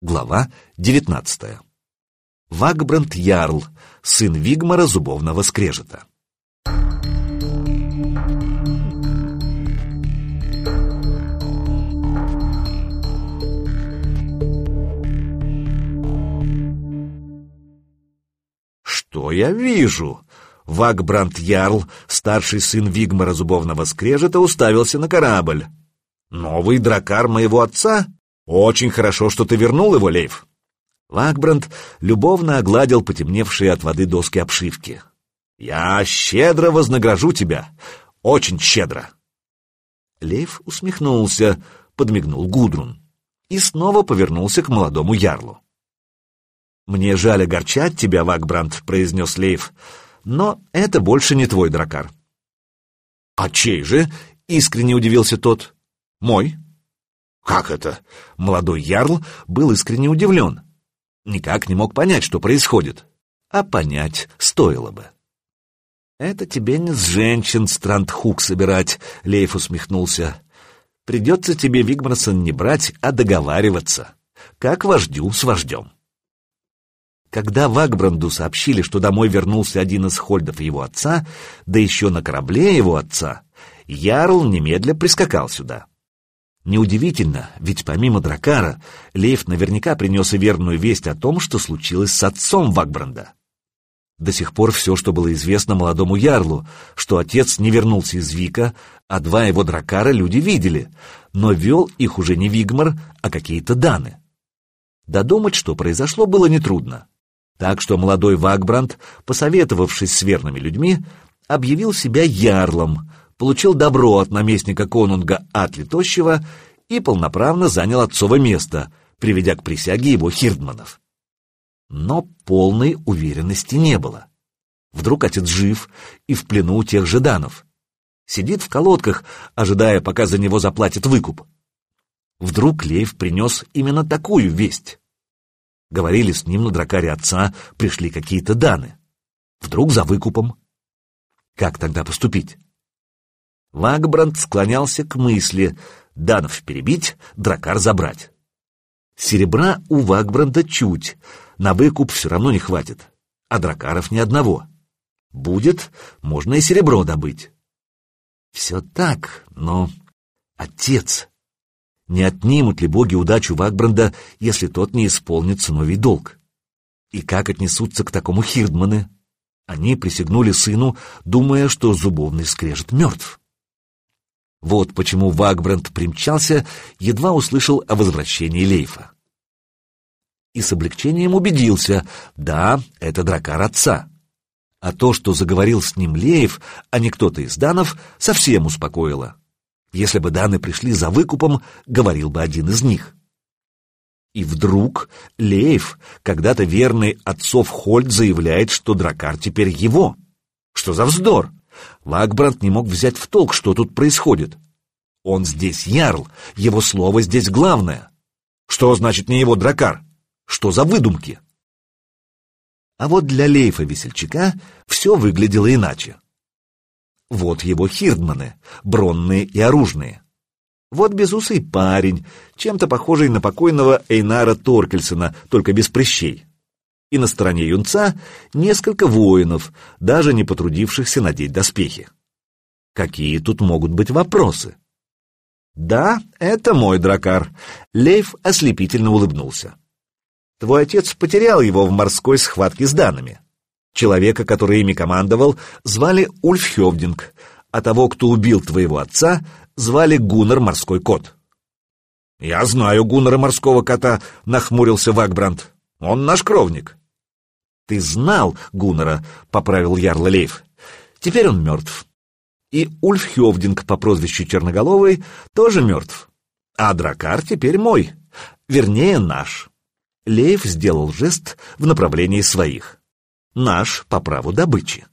Глава 19. Вагбранд Ярл, сын Вигмара Зубовного Скрежета. Что я вижу? Вагбранд Ярл, старший сын Вигмара Зубовного Скрежета, уставился на корабль. Новый дракар моего отца? Очень хорошо, что ты вернул его, Лейв. Вагбранд любовно огладил потемневшие от воды доски обшивки. «Я щедро вознагражу тебя. Очень щедро». Лейв усмехнулся, подмигнул Гудрун и снова повернулся к молодому ярлу. «Мне жаль огорчать тебя, Вагбранд», — произнес Лейв, — «но это больше не твой дракар». «А чей же?» — искренне удивился тот. «Мой». «Как это?» — молодой ярл был искренне удивлен. Никак не мог понять, что происходит. А понять стоило бы. «Это тебе не с женщин Страндхук собирать», — Лейф усмехнулся. «Придется тебе, Вигмарсон, не брать, а договариваться. Как вождю с вождем». Когда Вагбранду сообщили, что домой вернулся один из хольдов его отца, да еще на корабле его отца, Ярл немедля прискакал сюда. Неудивительно, ведь помимо Дракара, Лейф наверняка принес и верную весть о том, что случилось с отцом Вагбранда. До сих пор все, что было известно молодому Ярлу, что отец не вернулся из Вика, а два его Дракара люди видели, но вел их уже не Вигмар, а какие-то Даны. Додумать, что произошло, было нетрудно. Так что молодой Вагбранд, посоветовавшись с верными людьми, объявил себя Ярлом, получил добро от наместника конунга Атли Тощего и полноправно занял отцово место, приведя к присяге его хирдманов. Но полной уверенности не было. Вдруг отец жив и в плену у тех же данов. Сидит в колодках, ожидая, пока за него заплатят выкуп. Вдруг Лейв принес именно такую весть. Говорили с ним на дракаре отца, пришли какие-то даны. Вдруг за выкупом. Как тогда поступить? Вагбранд склонялся к мысли Данов перебить, Дракар забрать. Серебра у Вагбранда чуть, на выкуп все равно не хватит, а Дракаров ни одного. Будет, можно и серебро добыть. Все так, но... Отец! Не отнимут ли боги удачу Вагбранда, если тот не исполнит сыновий долг? И как отнесутся к такому Хирдманы? Они присягнули сыну, думая, что зубовный скрежет мертв. Вот почему Вагбранд примчался, едва услышал о возвращении Лейфа. И с облегчением убедился, да, это дракар отца. А то, что заговорил с ним Леев, а не кто-то из данов, совсем успокоило. Если бы даны пришли за выкупом, говорил бы один из них. И вдруг Леев, когда-то верный отцов Хольд, заявляет, что дракар теперь его. Что за вздор? Лагбранд не мог взять в толк, что тут происходит. Он здесь ярл, его слово здесь главное. Что значит не его дракар? Что за выдумки? А вот для Лейфа-весельчака все выглядело иначе. Вот его хирдманы, бронные и оружные. Вот безусый парень, чем-то похожий на покойного Эйнара Торкельсона, только без прыщей и на стороне юнца несколько воинов, даже не потрудившихся надеть доспехи. Какие тут могут быть вопросы? Да, это мой дракар. Лейф ослепительно улыбнулся. Твой отец потерял его в морской схватке с данными. Человека, который ими командовал, звали Ульф Хевдинг, а того, кто убил твоего отца, звали Гуннар Морской Кот. «Я знаю Гуннара Морского Кота», — нахмурился Вагбранд. «Он наш кровник». «Ты знал Гуннера», — поправил Ярл Лейф. «Теперь он мертв. И Ульф Хевдинг по прозвищу Черноголовый тоже мертв. А Дракар теперь мой, вернее, наш». Лейф сделал жест в направлении своих. «Наш по праву добычи».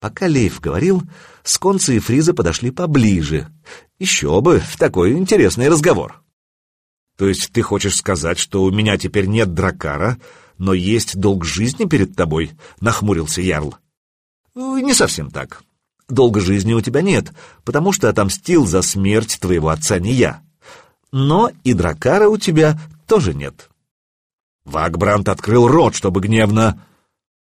Пока Лейф говорил, сконцы и фризы подошли поближе. Еще бы, такой интересный разговор. «То есть ты хочешь сказать, что у меня теперь нет дракара, но есть долг жизни перед тобой», — нахмурился Ярл. «Не совсем так. Долга жизни у тебя нет, потому что отомстил за смерть твоего отца не я. Но и дракара у тебя тоже нет. Вагбрант открыл рот, чтобы гневно...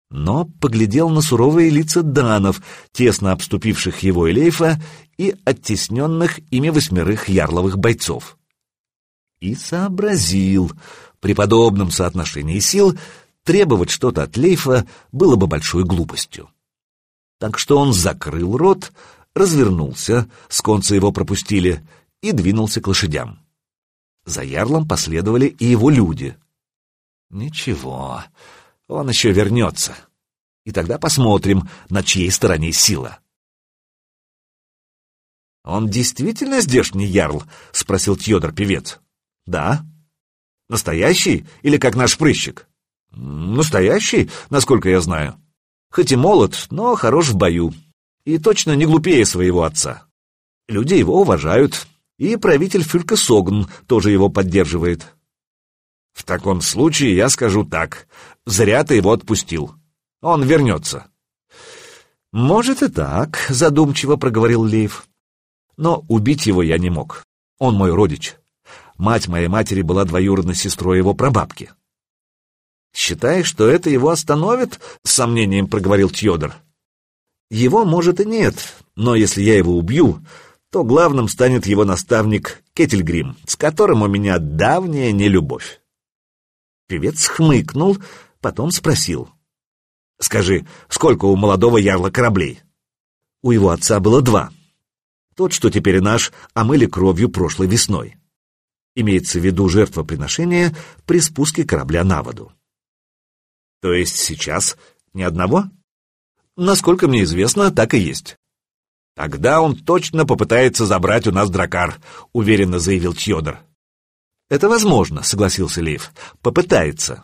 Но поглядел на суровые лица данов, тесно обступивших его и Лейфа, и оттесненных ими восьмерых ярловых бойцов. И сообразил, при подобном соотношении сил требовать что-то от Лейфа было бы большой глупостью. Так что он закрыл рот, развернулся, с конца его пропустили, и двинулся к лошадям. За ярлом последовали и его люди. Ничего, он еще вернется. И тогда посмотрим, на чьей стороне сила. «Он действительно здешний ярл?» — спросил Тьодор-певец. «Да». «Настоящий или как наш прыщик?» «Настоящий, насколько я знаю. Хоть и молод, но хорош в бою. И точно не глупее своего отца. Люди его уважают, и правитель Фюлька Согн тоже его поддерживает. В таком случае я скажу так. Зря ты его отпустил. Он вернется. Может и так, задумчиво проговорил Лейв. Но убить его я не мог. Он мой родич. Мать моей матери была двоюродной сестрой его прабабки. «Считаешь, что это его остановит?» — с сомнением проговорил Тьодор. «Его, может, и нет, но если я его убью, то главным станет его наставник Кетельгрим, с которым у меня давняя нелюбовь. Певец хмыкнул, потом спросил. «Скажи, сколько у молодого ярла кораблей?» У его отца было два. Тот, что теперь наш, омыли кровью прошлой весной. Имеется в виду жертвоприношение при спуске корабля на воду. То есть сейчас ни одного? Насколько мне известно, так и есть. «Тогда он точно попытается забрать у нас дракар», — уверенно заявил Тьодор. «Это возможно», — согласился Лев. «Попытается.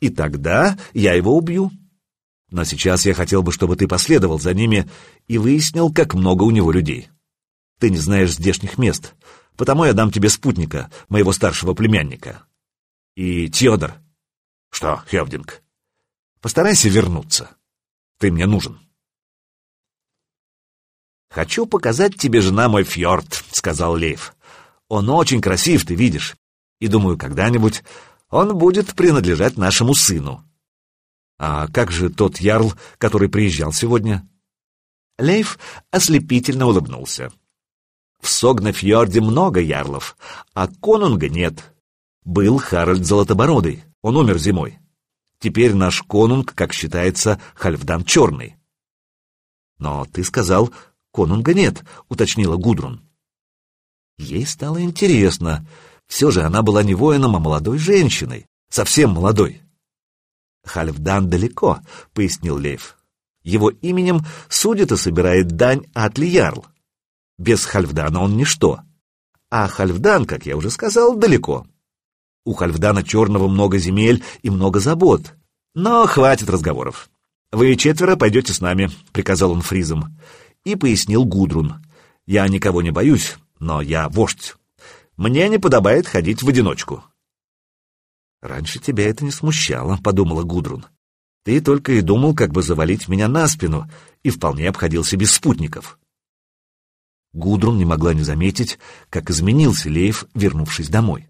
И тогда я его убью. Но сейчас я хотел бы, чтобы ты последовал за ними и выяснил, как много у него людей. Ты не знаешь здешних мест, потому я дам тебе спутника, моего старшего племянника. И Тьодор». «Что, Хевдинг?» «Постарайся вернуться. Ты мне нужен». «Хочу показать тебе, жена, мой фьорд», — сказал Лейв. «Он очень красив, ты видишь, и, думаю, когда-нибудь он будет принадлежать нашему сыну». «А как же тот ярл, который приезжал сегодня?» Лейв ослепительно улыбнулся. «В Согнафьорде много ярлов, а конунга нет. Был Харальд Золотобородый, он умер зимой. Теперь наш конунг, как считается, Хальфдан Черный». «Но ты сказал, «Конунга нет», — уточнила Гудрун. Ей стало интересно. Все же она была не воином, а молодой женщиной. Совсем молодой. «Хальфдан далеко», — пояснил Лейв. «Его именем судит и собирает дань Атлиярл. Без Хальфдана он ничто. А Хальфдан, как я уже сказал, далеко. У Хальфдана Черного много земель и много забот. Но хватит разговоров. Вы четверо пойдете с нами», — приказал он фризом и пояснил Гудрун. «Я никого не боюсь, но я вождь. Мне не подобает ходить в одиночку». «Раньше тебя это не смущало», — подумала Гудрун. «Ты только и думал, как бы завалить меня на спину, и вполне обходился без спутников». Гудрун не могла не заметить, как изменился Леев, вернувшись домой.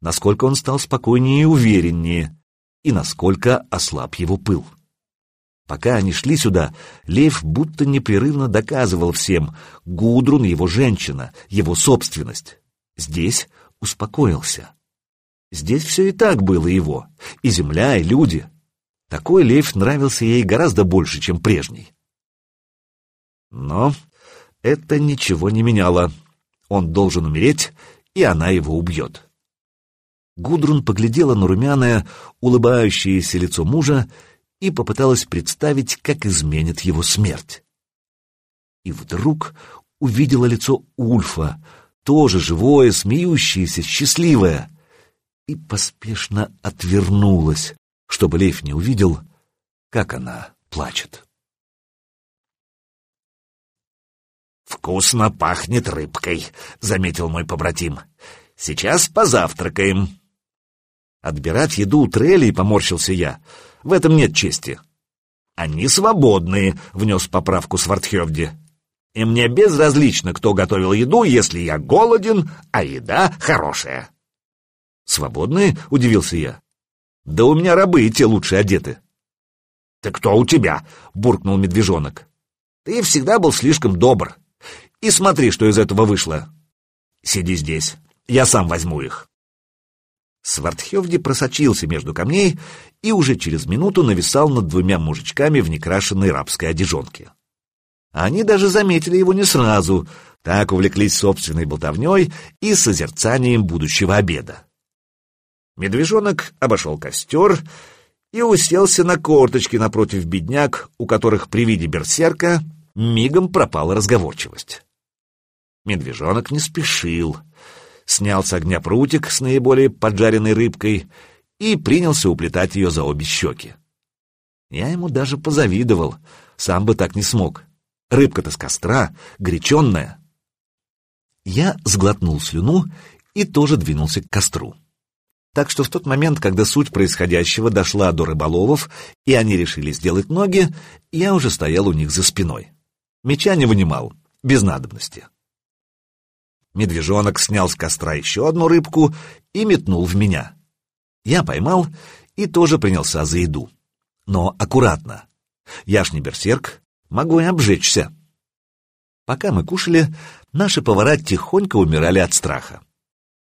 Насколько он стал спокойнее и увереннее, и насколько ослаб его пыл. Пока они шли сюда, Лев будто непрерывно доказывал всем, Гудрун — его женщина, его собственность. Здесь успокоился. Здесь все и так было его, и земля, и люди. Такой Лев нравился ей гораздо больше, чем прежний. Но это ничего не меняло. Он должен умереть, и она его убьет. Гудрун поглядела на румяное, улыбающееся лицо мужа и попыталась представить, как изменит его смерть. И вдруг увидела лицо Ульфа, тоже живое, смеющееся, счастливое, и поспешно отвернулась, чтобы Лев не увидел, как она плачет. «Вкусно пахнет рыбкой», — заметил мой побратим. «Сейчас позавтракаем». Отбирать еду у трелей поморщился я — в этом нет чести. Они свободные, внес поправку Свардхевди. И мне безразлично, кто готовил еду, если я голоден, а еда хорошая. «Свободные?» — удивился я. «Да у меня рабы и те лучше одеты». «Ты кто у тебя?» — буркнул медвежонок. «Ты всегда был слишком добр. И смотри, что из этого вышло. Сиди здесь, я сам возьму их». Свартхевди просочился между камней и уже через минуту нависал над двумя мужичками в некрашенной рабской одежонке. Они даже заметили его не сразу, так увлеклись собственной болтовней и созерцанием будущего обеда. Медвежонок обошел костер и уселся на корточки напротив бедняк, у которых при виде берсерка мигом пропала разговорчивость. Медвежонок не спешил — снял с огня прутик с наиболее поджаренной рыбкой и принялся уплетать ее за обе щеки. Я ему даже позавидовал, сам бы так не смог. Рыбка-то с костра, горяченная. Я сглотнул слюну и тоже двинулся к костру. Так что в тот момент, когда суть происходящего дошла до рыболовов, и они решили сделать ноги, я уже стоял у них за спиной. Меча не вынимал, без надобности. Медвежонок снял с костра еще одну рыбку и метнул в меня. Я поймал и тоже принялся за еду. Но аккуратно. Я ж не берсерк, могу и обжечься. Пока мы кушали, наши повара тихонько умирали от страха.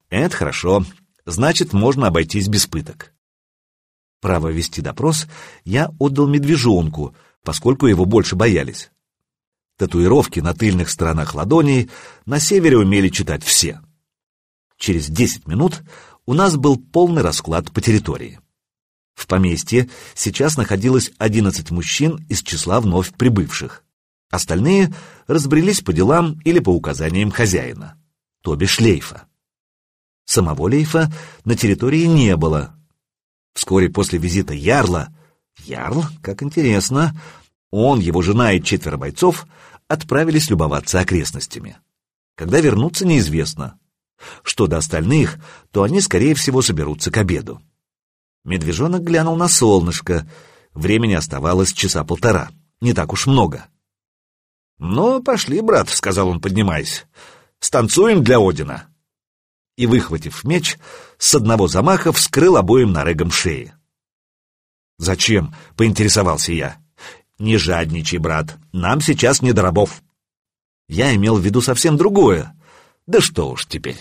Это хорошо, значит, можно обойтись без пыток. Право вести допрос я отдал медвежонку, поскольку его больше боялись. Татуировки на тыльных сторонах ладоней на севере умели читать все. Через десять минут у нас был полный расклад по территории. В поместье сейчас находилось одиннадцать мужчин из числа вновь прибывших. Остальные разбрелись по делам или по указаниям хозяина, то бишь Лейфа. Самого Лейфа на территории не было. Вскоре после визита Ярла, Ярл, как интересно, он, его жена и четверо бойцов отправились любоваться окрестностями. Когда вернутся, неизвестно. Что до остальных, то они, скорее всего, соберутся к обеду. Медвежонок глянул на солнышко. Времени оставалось часа полтора. Не так уж много. «Ну, пошли, брат», — сказал он, поднимаясь. «Станцуем для Одина». И, выхватив меч, с одного замаха вскрыл обоим нарегом шеи. «Зачем?» — поинтересовался я. «Не жадничай, брат, нам сейчас не до рабов». Я имел в виду совсем другое. Да что уж теперь.